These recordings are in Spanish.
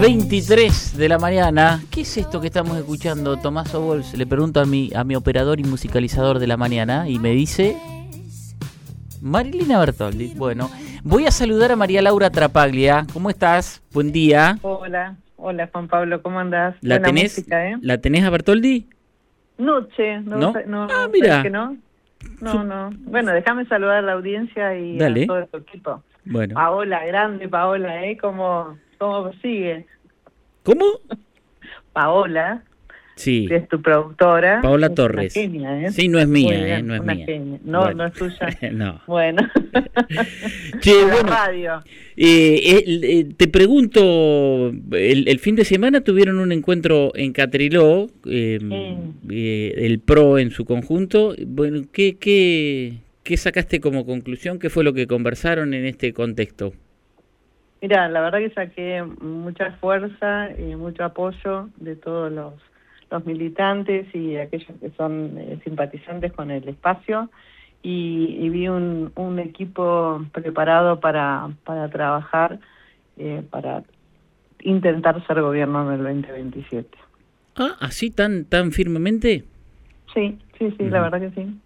23 de la mañana. ¿Qué es esto que estamos escuchando? Tomás Bols le pregunto a mi, a mi operador y musicalizador de la mañana y me dice Marilina Bertoldi. Bueno, voy a saludar a María Laura Trapaglia. ¿Cómo estás? Buen día. Hola, hola Juan Pablo, ¿cómo andás? ¿La tenés, ¿eh? ¿La tenés a Bertoldi? Noche, no, no, ah, mira. no. No, no. Bueno, déjame saludar a la audiencia y a todo tu equipo. Bueno. Paola, grande Paola, ¿eh? Como ¿Cómo sigue? ¿Cómo? Paola. Sí. Es tu productora. Paola Torres. ¿eh? Sí, no es mía, ¿eh? No es mía. No, no es tuya. no. Bueno. Radio. Eh, eh, te pregunto, el, fin de semana tuvieron un encuentro en Catriló, em, el PRO en su conjunto. Bueno, ¿qué, qué, ¿qué sacaste como conclusión? ¿Qué fue lo que conversaron en este contexto? Mira, la verdad que saqué mucha fuerza y mucho apoyo de todos los, los militantes y aquellos que son eh, simpatizantes con el espacio y, vi un, un, equipo preparado para, para trabajar, eh, para intentar ser gobierno en el 2027. Ah, así tan, tan firmemente. Sí, sí, sí, la verdad que sí.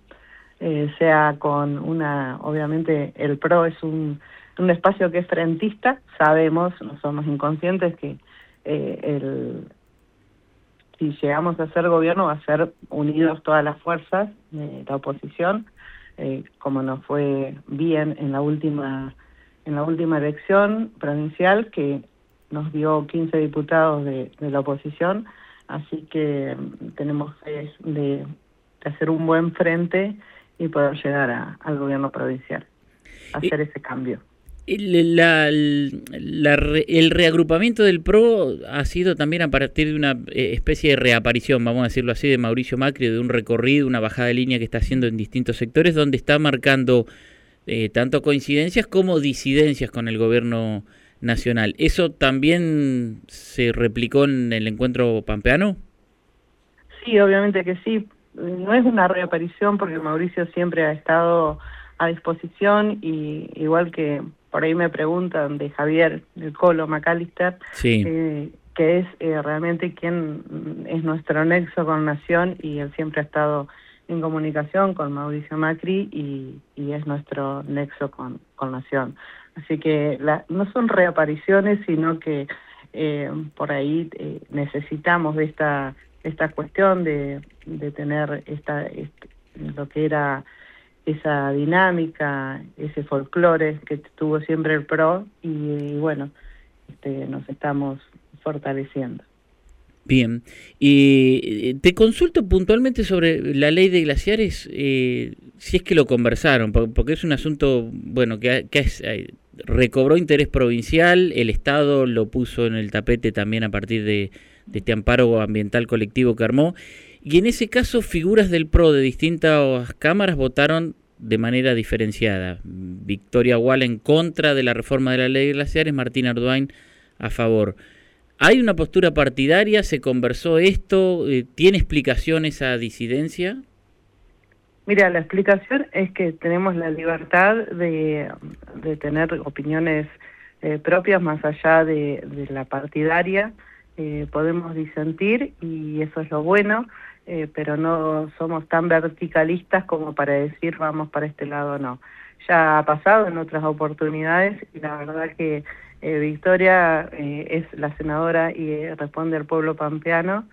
Eh, sea con una, obviamente el PRO es un un espacio que es frentista, sabemos, no somos inconscientes que eh, el, si llegamos a ser gobierno va a ser unidos todas las fuerzas de la oposición, eh, como nos fue bien en la última en la última elección provincial que nos dio 15 diputados de, la oposición, así que mm, tenemos fe de, hacer un buen frente y poder llegar al gobierno provincial, hacer ese cambio. El, reagrupamiento del PRO ha sido también a partir de una eh, especie de reaparición, vamos a decirlo así, de Mauricio Macri, de un recorrido, una bajada de línea que está haciendo en distintos sectores, donde está marcando eh, tanto coincidencias como disidencias con el gobierno nacional. ¿Eso también se replicó en el encuentro pampeano? Sí, obviamente que sí. No es una reaparición porque Mauricio siempre ha estado a disposición y igual que por ahí me preguntan de Javier, el Colo McAllister, eh, que es eh, realmente quien es nuestro nexo con Nación y él siempre ha estado en comunicación con Mauricio Macri y, es nuestro nexo con, con Nación. Así que no son reapariciones, sino que eh, por ahí necesitamos de esta, esta cuestión de, de tener esta, este, lo que era esa dinámica, ese folclore que tuvo siempre el PRO y, bueno, este, nos estamos fortaleciendo. Bien, y eh, te consulto puntualmente sobre la ley de glaciares, eh, si es que lo conversaron, porque es un asunto, bueno, que, que eh, recobró interés provincial, el Estado lo puso en el tapete también a partir de este amparo ambiental colectivo que armó, y en ese caso, figuras del PRO de distintas cámaras votaron de manera diferenciada. Victoria Wall en contra de la reforma de la ley de glaciares, Martín Arduin a favor. ¿Hay una postura partidaria? ¿Se conversó esto? Eh, ¿Tiene explicación esa disidencia? Mira, la explicación es que tenemos la libertad de, tener opiniones eh, propias más allá de, la partidaria. Eh, podemos disentir y eso es lo bueno. Eh, pero no somos tan verticalistas como para decir vamos para este lado no. Ya ha pasado en otras oportunidades y la verdad que eh, Victoria eh, es la senadora y responde al pueblo pampeano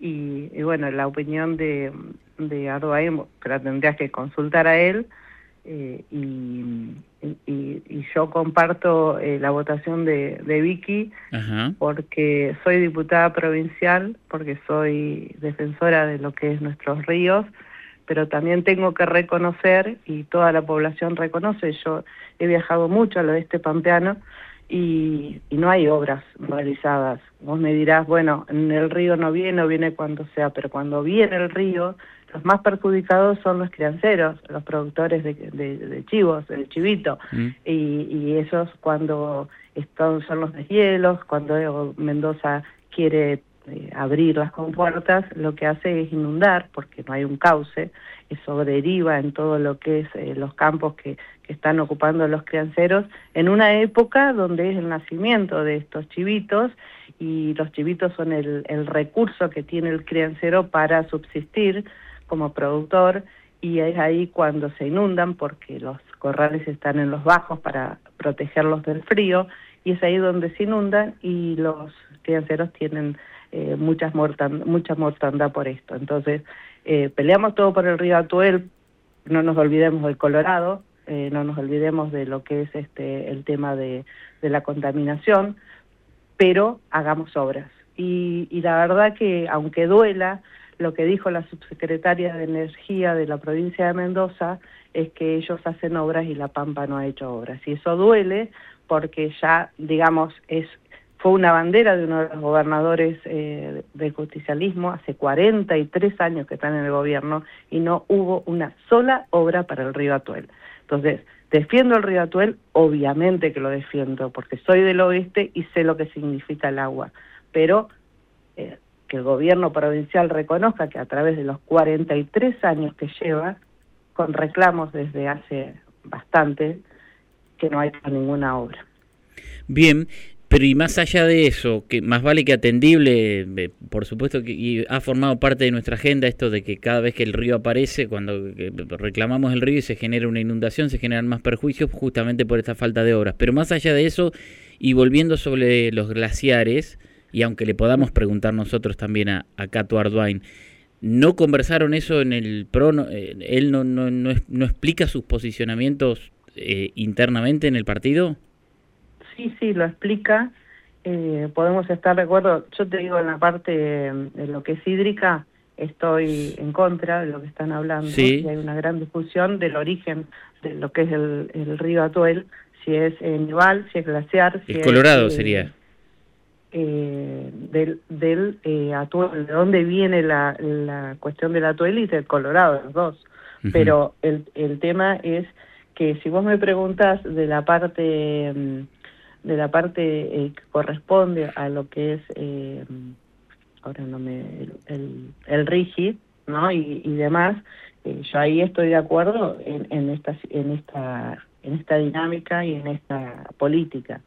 y, bueno, la opinión de, de Ardoain, pero tendrías que consultar a él y y, yo comparto eh, la votación de, de Vicky porque soy diputada provincial, porque soy defensora de lo que es nuestros ríos, pero también tengo que reconocer, y toda la población reconoce, yo he viajado mucho al oeste pampeano y, y no hay obras realizadas. Vos me dirás, bueno, en el río no viene o viene cuando sea, pero cuando viene el río los más perjudicados son los crianceros, los productores de, de, chivos, el chivito, mm. y, y esos cuando están, son los deshielos, cuando Mendoza quiere eh, abrir las compuertas, lo que hace es inundar, porque no hay un cauce, eso deriva en todo lo que es eh, los campos que, que están ocupando los crianceros, en una época donde es el nacimiento de estos chivitos y los chivitos son el, el recurso que tiene el criancero para subsistir como productor y es ahí cuando se inundan porque los corrales están en los bajos para protegerlos del frío y es ahí donde se inundan y los crianceros tienen eh, muchas mucha mortandad por esto. Entonces, eh, peleamos todo por el río Atuel, no nos olvidemos del Colorado, eh, no nos olvidemos de lo que es este el tema de, de la contaminación, pero hagamos obras. Y, y la verdad que, aunque duela, lo que dijo la subsecretaria de Energía de la provincia de Mendoza es que ellos hacen obras y La Pampa no ha hecho obras. Y eso duele porque ya, digamos, es fue una bandera de uno de los gobernadores eh, del justicialismo hace 43 años que están en el gobierno y no hubo una sola obra para el río Atuel. Entonces, defiendo el río Atuel, obviamente que lo defiendo, porque soy del oeste y sé lo que significa el agua, pero que el gobierno provincial reconozca que a través de los 43 años que lleva, con reclamos desde hace bastante, que no hay ninguna obra. Bien, pero y más allá de eso, que más vale que atendible, eh, por supuesto que ha formado parte de nuestra agenda esto de que cada vez que el río aparece, cuando reclamamos el río y se genera una inundación, se generan más perjuicios justamente por esta falta de obras. Pero más allá de eso, y volviendo sobre los glaciares, y aunque le podamos preguntar nosotros también a, a Cato Arduin, ¿no conversaron eso en el PRO? Eh, ¿Él no, no, no, no explica sus posicionamientos eh, internamente en el partido? Sí, sí, lo explica. Eh, podemos estar de acuerdo. Yo te digo, en la parte de lo que es hídrica, estoy en contra de lo que están hablando. Sí. Y hay una gran discusión del origen de lo que es el, el río Atuel, si es eh, nival, si es glaciar. Si el Colorado es, eh, sería. Eh, del del eh, Atuel, de dónde viene la, la cuestión del Atuel y del Colorado, los dos. Pero el, el tema es que si vos me preguntas de la parte mm, de la parte eh, que corresponde a lo que es eh, ahora no me el, el, el RIGI no y, y demás eh, yo ahí estoy de acuerdo en, en esta en esta en esta dinámica y en esta política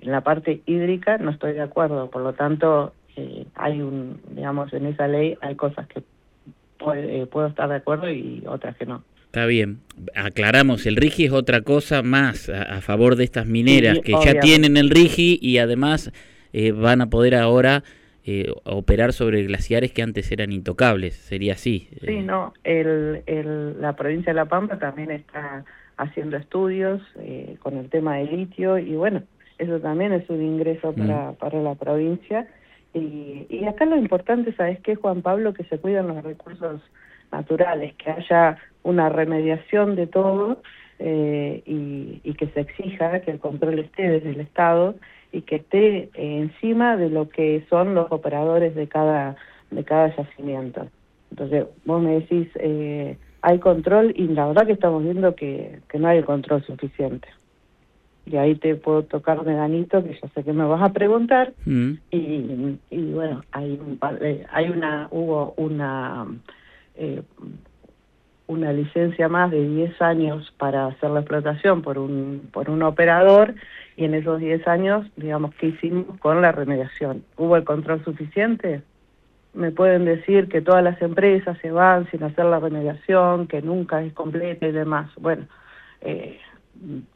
en la parte hídrica no estoy de acuerdo por lo tanto eh, hay un digamos en esa ley hay cosas que puede- eh, puedo estar de acuerdo y otras que no Está bien. Aclaramos, el RIGI es otra cosa más a, a favor de estas mineras Sí, que ya tienen el RIGI y además eh, van a poder ahora eh, operar sobre glaciares que antes eran intocables. Sería así. Sí, Eh, no, el, el, la provincia de La Pampa también está haciendo estudios eh, con el tema del litio y bueno, eso también es un ingreso para, para la provincia. Y, y acá lo importante, ¿sabes qué, Juan Pablo? Que se cuidan los recursos naturales, que haya una remediación de todo eh, y, y que se exija que el control esté desde el Estado y que esté eh, encima de lo que son los operadores de cada de cada yacimiento. Entonces, vos me decís, eh, hay control y la verdad que estamos viendo que, que no hay el control suficiente. Y ahí te puedo tocar de ganito, que yo sé que me vas a preguntar, mm, y, y bueno, hay un par de- hay una, hubo una, eh, una licencia más de 10 años para hacer la explotación por un, por un operador, y en esos 10 años, digamos, ¿qué hicimos con la remediación? ¿Hubo el control suficiente? me pueden decir que todas las empresas se van sin hacer la remediación, que nunca es completa y demás. Bueno, eh,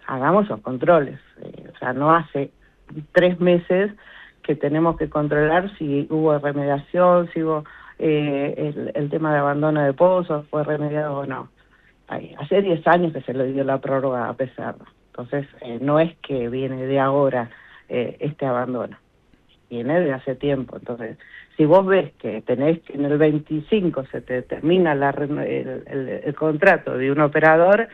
hagamos los controles. Eh, o sea, no hace tres meses que tenemos que controlar si hubo remediación, si hubo eh, el, el tema de abandono de pozos, fue remediado o no. Ay, hace 10 años que se le dio la prórroga a pesar. Entonces, eh, no es que viene de ahora eh, este abandono, viene de hace tiempo. Entonces, si vos ves que tenés que en el 25 se te termina la, el, el contrato de un operador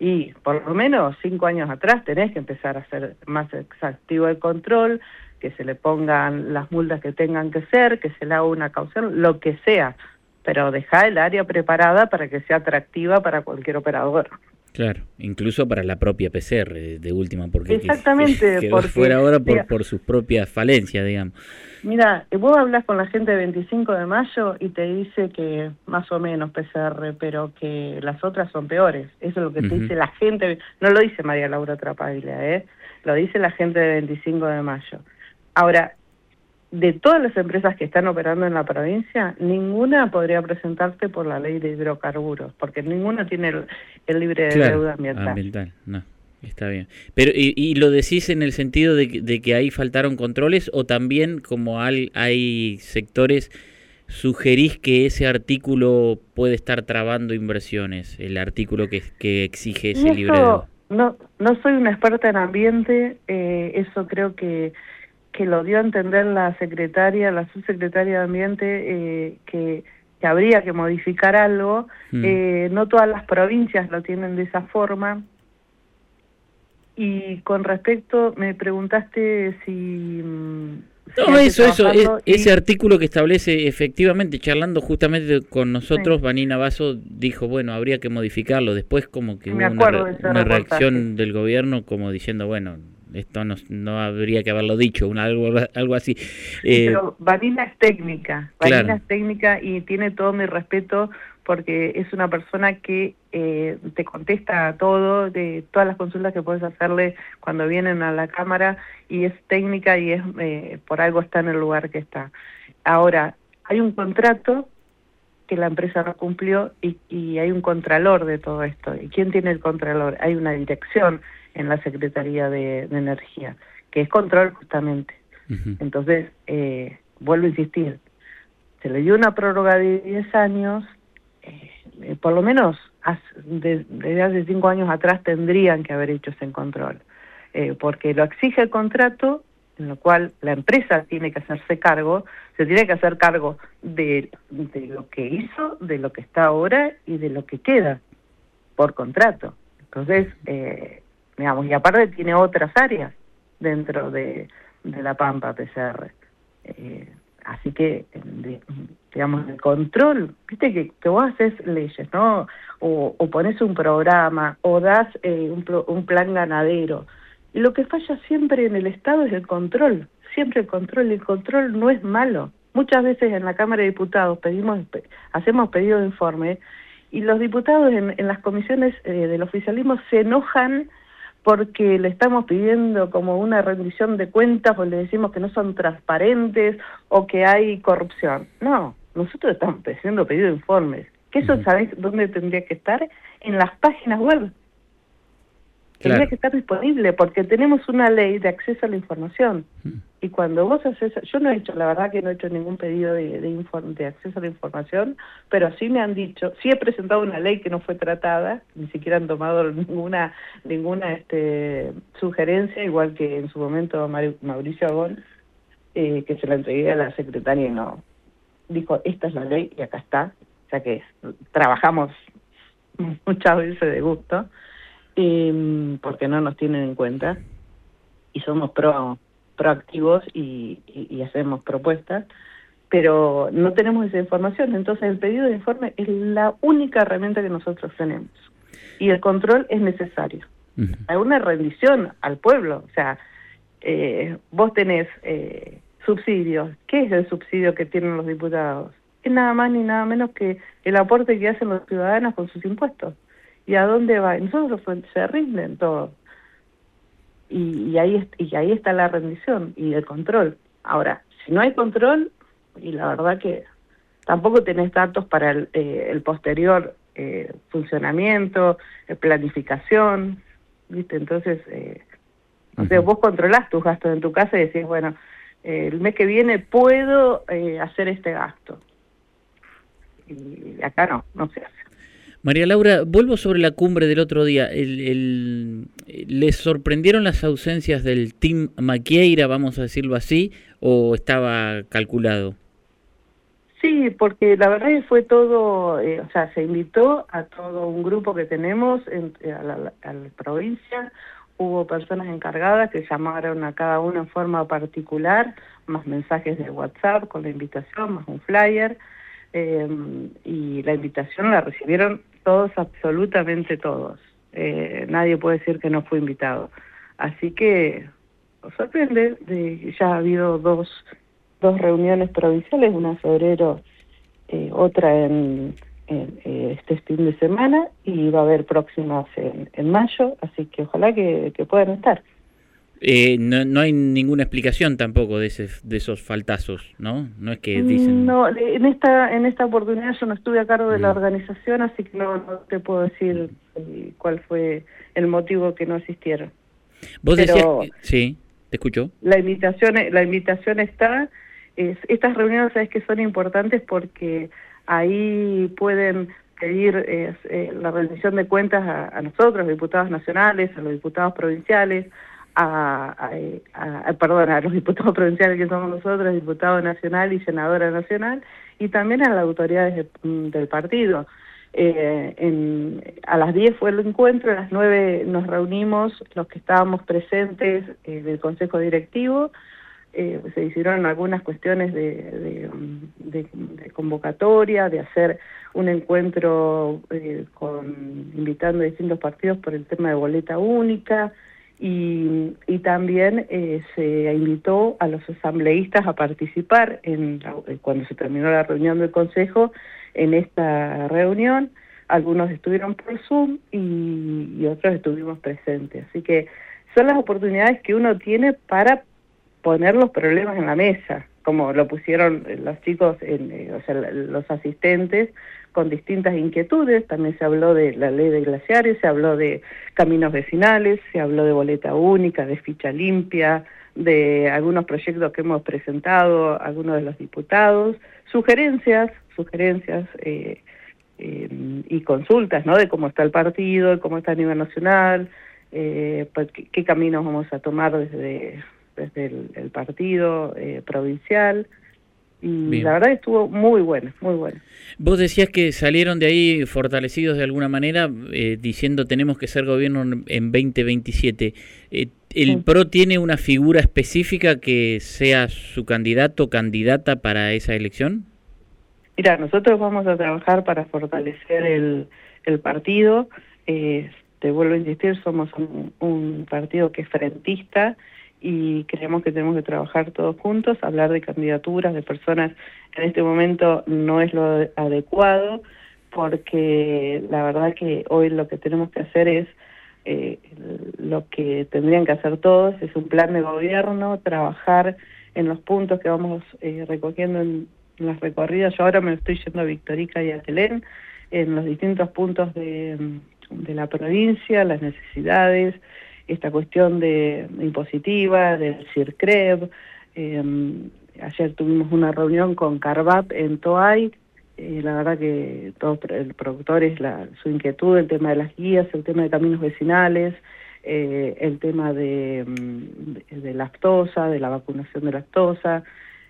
y por lo menos cinco años atrás tenés que empezar a hacer más exhaustivo el control, que se le pongan las multas que tengan que ser, que se le haga una caución, lo que sea, pero deja el área preparada para que sea atractiva para cualquier operador. Claro, incluso para la propia PCR de, de última, porque que- Exactamente, quedó porque, fuera ahora por, por sus propias falencias, digamos. Mira, vos hablas con la gente de 25 de mayo y te dice que más o menos PCR, pero que las otras son peores. Eso es lo que te dice la gente, no lo dice María Laura Trapaglia, ¿eh? lo dice la gente de 25 de mayo. Ahora, de todas las empresas que están operando en la provincia, ninguna podría presentarse por la ley de hidrocarburos, porque ninguna tiene el, libre de deuda ambiental. ambiental. No, está bien. Pero y, lo decís en el sentido de, que ahí faltaron controles o también como hay, hay sectores sugerís que ese artículo puede estar trabando inversiones, el artículo que, que exige ese libre de deuda. No, no soy una experta en ambiente, eh, eso creo que que lo dio a entender la secretaria, la subsecretaria de Ambiente, eh, que, que, habría que modificar algo. Mm. Eh, no todas las provincias lo tienen de esa forma. Y con respecto, me preguntaste si... Mm, no, eso, eso, ese artículo que establece, efectivamente, charlando justamente con nosotros, Vanina Vaso dijo, bueno, habría que modificarlo. Después como que hubo una reacción del gobierno como diciendo, bueno, esto no, no habría que haberlo dicho, una, algo, algo así. Eh, pero Vanina es técnica, Vanina es técnica y tiene todo mi respeto porque es una persona que eh, te contesta a todo, de todas las consultas que puedes hacerle cuando vienen a la cámara y es técnica y es eh, por algo está en el lugar que está. Ahora, hay un contrato que la empresa no cumplió y, y hay un contralor de todo esto. ¿Y quién tiene el contralor? Hay una dirección en la Secretaría de, Energía, que es control justamente. Entonces, eh, vuelvo a insistir, se le dio una prórroga de 10 años, eh, por lo menos desde hace 5 años atrás tendrían que haber hecho ese control, eh, porque lo exige el contrato, en lo cual la empresa tiene que hacerse cargo, se tiene que hacer cargo de, de lo que hizo, de lo que está ahora y de lo que queda por contrato. Entonces, eh, digamos, y aparte tiene otras áreas dentro de, la Pampa PCR. Eh, así que, digamos, el control, viste que, que vos haces leyes, ¿no? O, o pones un programa, o das eh, un, un plan ganadero. Lo que falla siempre en el Estado es el control, siempre el control, el control no es malo. Muchas veces en la Cámara de Diputados pedimos, hacemos pedido de informe y los diputados en, en las comisiones eh, del oficialismo se enojan porque le estamos pidiendo como una rendición de cuentas o le decimos que no son transparentes o que hay corrupción. No, nosotros estamos pidiendo pedido de informes. ¿Qué eso sabéis dónde tendría que estar? En las páginas web. Tendría que estar disponible porque tenemos una ley de acceso a la información. Y cuando vos haces, yo no he hecho, la verdad que no he hecho ningún pedido de, de, de acceso a la información, pero sí me han dicho, sí he presentado una ley que no fue tratada, ni siquiera han tomado ninguna ninguna este, sugerencia, igual que en su momento Mauricio Agón, eh, que se la entregué a la secretaria y no, dijo, esta es la ley y acá está, o sea que trabajamos muchas veces de gusto, eh, porque no nos tienen en cuenta y somos pro proactivos y, y, hacemos propuestas, pero no tenemos esa información. Entonces el pedido de informe es la única herramienta que nosotros tenemos y el control es necesario. Hay una rendición al pueblo, o sea, eh, vos tenés eh, subsidios. ¿Qué es el subsidio que tienen los diputados? Es nada más ni nada menos que el aporte que hacen los ciudadanos con sus impuestos. ¿Y a dónde va? Nosotros se rinden todos y, ahí y ahí está la rendición y el control. Ahora, si no hay control, y la verdad que tampoco tenés datos para el, eh, el posterior eh, funcionamiento, eh, planificación, ¿viste? Entonces, eh, vos controlás tus gastos en tu casa y decís, bueno, el mes que viene puedo hacer este gasto. Y acá no, no se hace. María Laura, vuelvo sobre la cumbre del otro día. El, ¿Les sorprendieron las ausencias del Team Maquieira, vamos a decirlo así, o estaba calculado? Sí, porque la verdad fue todo, eh, o sea, se invitó a todo un grupo que tenemos en, a, la, a la provincia, hubo personas encargadas que llamaron a cada uno en forma particular, más mensajes de WhatsApp con la invitación, más un flyer, eh, y la invitación la recibieron todos, absolutamente todos. Eh, nadie puede decir que no fue invitado. Así que nos sorprende, de, ya ha habido dos, dos reuniones provinciales, una en febrero, eh, otra en, eh, este fin de semana y va a haber próximas en, mayo, así que ojalá que puedan estar. Eh, no, no, hay ninguna explicación tampoco de, ese, de esos faltazos, ¿no? No es que dicen... No, en esta, en esta oportunidad yo no estuve a cargo de la mm. organización, así que no, no te puedo decir cuál fue el motivo que no asistieron. Vos decías... Sí, te escucho. La invitación, la invitación está... Es, estas reuniones, sabes que son importantes porque ahí pueden pedir eh, la rendición de cuentas a, a nosotros, los diputados nacionales, a los diputados provinciales, a, a, perdón, a los diputados provinciales que somos nosotros, diputado nacional y senadora nacional, y también a las autoridades del partido. Eh, en, a las 10 fue el encuentro, a las 9 nos reunimos los que estábamos presentes eh, del Consejo Directivo, eh, se hicieron algunas cuestiones de, de, de, convocatoria, de hacer un encuentro eh, con invitando a distintos partidos por el tema de boleta única, y, y también eh, se invitó a los asambleístas a participar en eh, cuando se terminó la reunión del Consejo en esta reunión. Algunos estuvieron por Zoom y, otros estuvimos presentes. Así que son las oportunidades que uno tiene para poner los problemas en la mesa, como lo pusieron los chicos, en, eh, o sea, los asistentes, con distintas inquietudes. También se habló de la ley de glaciares, se habló de caminos vecinales, se habló de boleta única, de ficha limpia, de algunos proyectos que hemos presentado, algunos de los diputados, sugerencias, sugerencias eh, eh, y consultas, ¿no? De cómo está el partido, cómo está a nivel nacional, eh, pues, qué, caminos vamos a tomar desde, desde el, partido provincial y la verdad estuvo muy bueno, muy bueno. Vos decías que salieron de ahí fortalecidos de alguna manera, eh, diciendo tenemos que ser gobierno en 2027. Eh, ¿El PRO tiene una figura específica que sea su candidato o candidata para esa elección? Mira, nosotros vamos a trabajar para fortalecer el, el partido. Eh, te vuelvo a insistir, somos un, un partido que es frentista y creemos que tenemos que trabajar todos juntos, hablar de candidaturas, de personas en este momento no es lo adecuado, porque la verdad que hoy lo que tenemos que hacer es eh, lo que tendrían que hacer todos, es un plan de gobierno, trabajar en los puntos que vamos eh, recogiendo en, las recorridas. Yo ahora me estoy yendo a Victorica y a Telén, en los distintos puntos de, de la provincia, las necesidades, esta cuestión de impositiva, del CIRCREV. Eh, ayer tuvimos una reunión con Carvap en Toay. Eh, la verdad que todos el productores, la, su inquietud, el tema de las guías, el tema de caminos vecinales, eh, el tema de, mm, de, lactosa, de la vacunación de lactosa,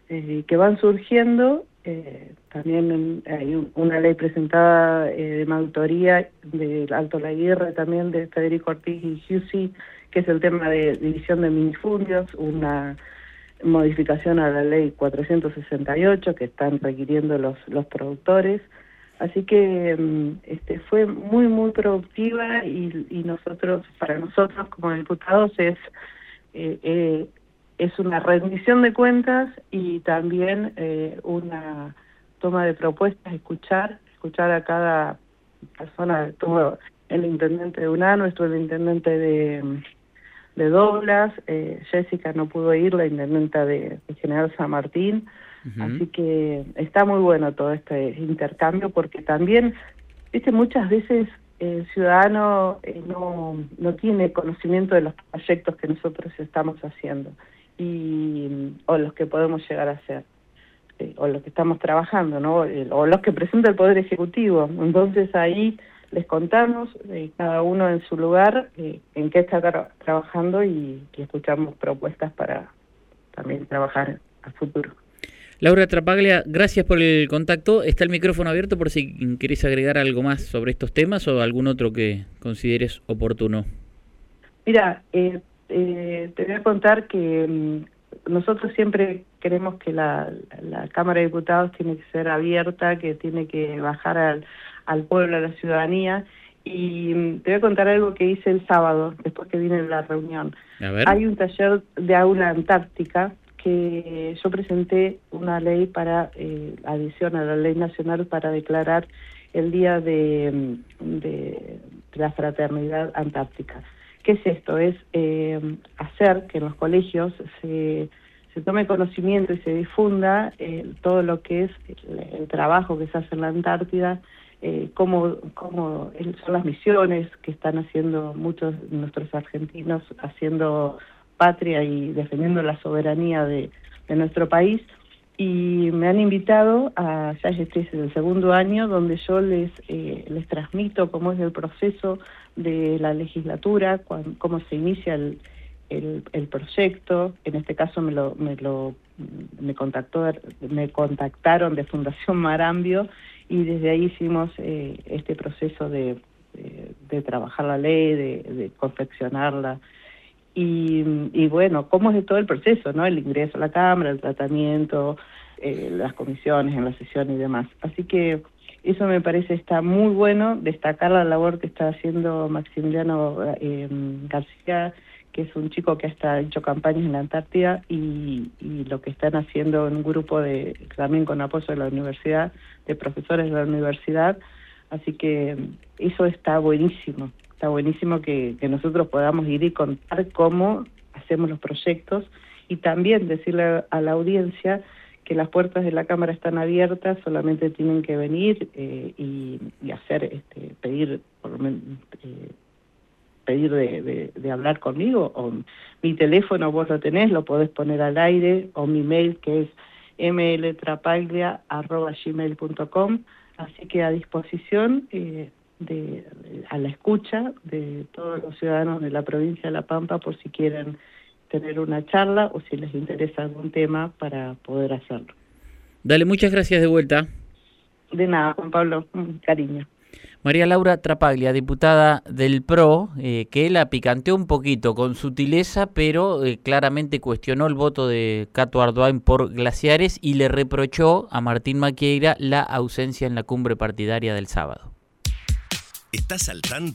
eh, que van surgiendo. Eh, también hay una ley presentada de mi autoría del Alto La Guerra, también de Federico Ortiz y Giussi, que es el tema de división de minifundios, una modificación a la ley 468 que están requiriendo los, los productores. Así que mm, este, fue muy, muy productiva y, y nosotros, para nosotros como diputados es, eh, eh, es una rendición de cuentas y también eh, una toma de propuestas, escuchar, escuchar a cada persona. Estuvo el intendente de UNANO, estuvo el intendente de de Doblas, eh, Jessica no pudo ir, la intendenta de, General San Martín, así que está muy bueno todo este intercambio porque también, viste, muchas veces el ciudadano eh, no, no tiene conocimiento de los proyectos que nosotros estamos haciendo y o los que podemos llegar a eh, o los que estamos trabajando, ¿no? o los que presenta el Poder Ejecutivo. Entonces ahí les contamos, eh, cada uno en su lugar, eh, en qué está trabajando y, escuchamos propuestas para también trabajar a futuro. Laura Trapaglia, gracias por el contacto. Está el micrófono abierto por si querés agregar algo más sobre estos temas o algún otro que consideres oportuno. Mira, eh, te voy a contar que mm, nosotros siempre queremos que la, la Cámara de Diputados tiene que ser abierta, que tiene que bajar al al pueblo, a la ciudadanía. Y mm, te voy a contar algo que hice el sábado, después que vine la reunión. Hay un taller de aula antártica que yo presenté una ley para eh, adición a la ley nacional para declarar el día de, mm, de, la fraternidad antártica. ¿Qué es esto? Es eh, hacer que en los colegios se, se tome conocimiento y se difunda eh, todo lo que es el, trabajo que se hace en la Antártida, eh, cómo, cómo son las misiones que están haciendo muchos de nuestros argentinos, haciendo patria y defendiendo la soberanía de, de nuestro país y me han invitado a, ya estoy en el segundo año, donde yo les, eh, les transmito cómo es el proceso de la legislatura, cómo se inicia el, el, proyecto. En este caso me lo, me lo me contactó, me contactaron de Fundación Marambio y desde ahí hicimos eh, este proceso de, de, trabajar la ley, de, de confeccionarla y, y, bueno, cómo es todo el proceso, ¿no? El ingreso a la Cámara, el tratamiento, eh, las comisiones en la sesión y demás. Así que eso me parece está muy bueno, destacar la labor que está haciendo Maximiliano eh, García, que es un chico que ha hecho campañas en la Antártida y, y, lo que están haciendo en un grupo de también con apoyo de la universidad, de profesores de la universidad. Así que eso está buenísimo está buenísimo que, nosotros podamos ir y contar cómo hacemos los proyectos y también decirle a la audiencia que las puertas de la cámara están abiertas, solamente tienen que venir eh, y, hacer, este, pedir, por, eh, pedir de, hablar conmigo, o mi teléfono vos lo tenés, lo podés poner al aire, o mi mail que es mltrapaglia.gmail.com, así que a disposición eh, de, a la escucha de todos los ciudadanos de la provincia de La Pampa por si quieren tener una charla o si les interesa algún tema para poder hacerlo. Dale, muchas gracias de vuelta. De nada, Juan Pablo, cariño. María Laura Trapaglia, diputada del PRO, eh, que la picanteó un poquito con sutileza, pero eh, claramente cuestionó el voto de Cato Ardoain por glaciares y le reprochó a Martín Maquieira la ausencia en la cumbre partidaria del sábado. ¿Estás al tanto?